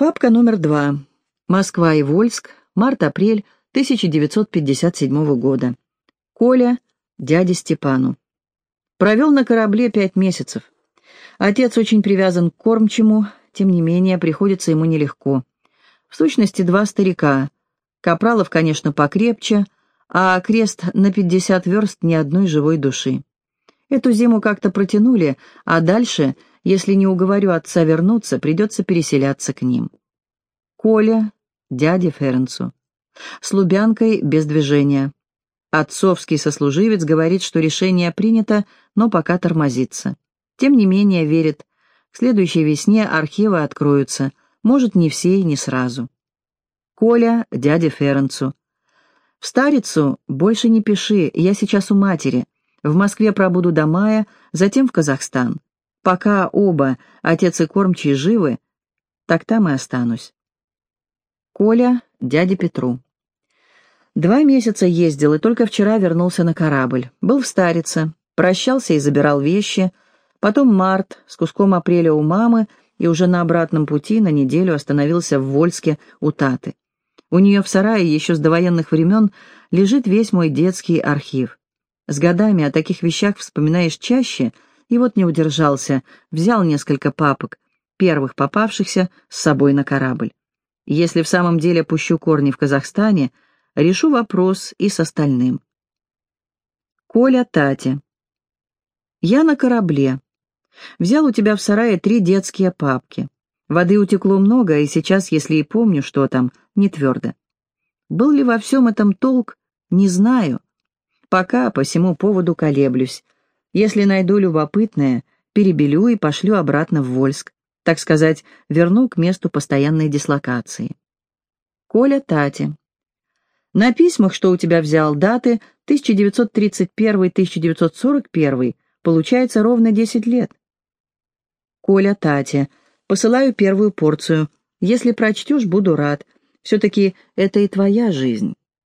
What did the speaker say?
Папка номер два. Москва и Вольск. Март-апрель 1957 года. Коля, дяде Степану. Провел на корабле пять месяцев. Отец очень привязан к кормчему, тем не менее, приходится ему нелегко. В сущности, два старика. Капралов, конечно, покрепче, а крест на пятьдесят верст ни одной живой души. Эту зиму как-то протянули, а дальше, если не уговорю отца вернуться, придется переселяться к ним. Коля, дяде Ференцу. С Лубянкой без движения. Отцовский сослуживец говорит, что решение принято, но пока тормозится. Тем не менее верит. К следующей весне архивы откроются. Может, не все и не сразу. Коля, дяде Ференцу. В Старицу больше не пиши, я сейчас у матери. В Москве пробуду до мая, затем в Казахстан. Пока оба, отец и кормчий, живы, так там и останусь. Коля, дяде Петру. Два месяца ездил и только вчера вернулся на корабль. Был в Старице, прощался и забирал вещи. Потом март, с куском апреля у мамы, и уже на обратном пути на неделю остановился в Вольске у Таты. У нее в сарае еще с довоенных времен лежит весь мой детский архив. С годами о таких вещах вспоминаешь чаще, и вот не удержался, взял несколько папок, первых попавшихся, с собой на корабль. Если в самом деле пущу корни в Казахстане, решу вопрос и с остальным. Коля Тати. Я на корабле. Взял у тебя в сарае три детские папки. Воды утекло много, и сейчас, если и помню, что там, не твердо. Был ли во всем этом толк, не знаю. Пока по всему поводу колеблюсь. Если найду любопытное, перебелю и пошлю обратно в Вольск так сказать, верну к месту постоянной дислокации. Коля Тати. На письмах, что у тебя взял даты 1931-1941, получается ровно 10 лет. Коля Тати. Посылаю первую порцию. Если прочтешь, буду рад. Все-таки это и твоя жизнь.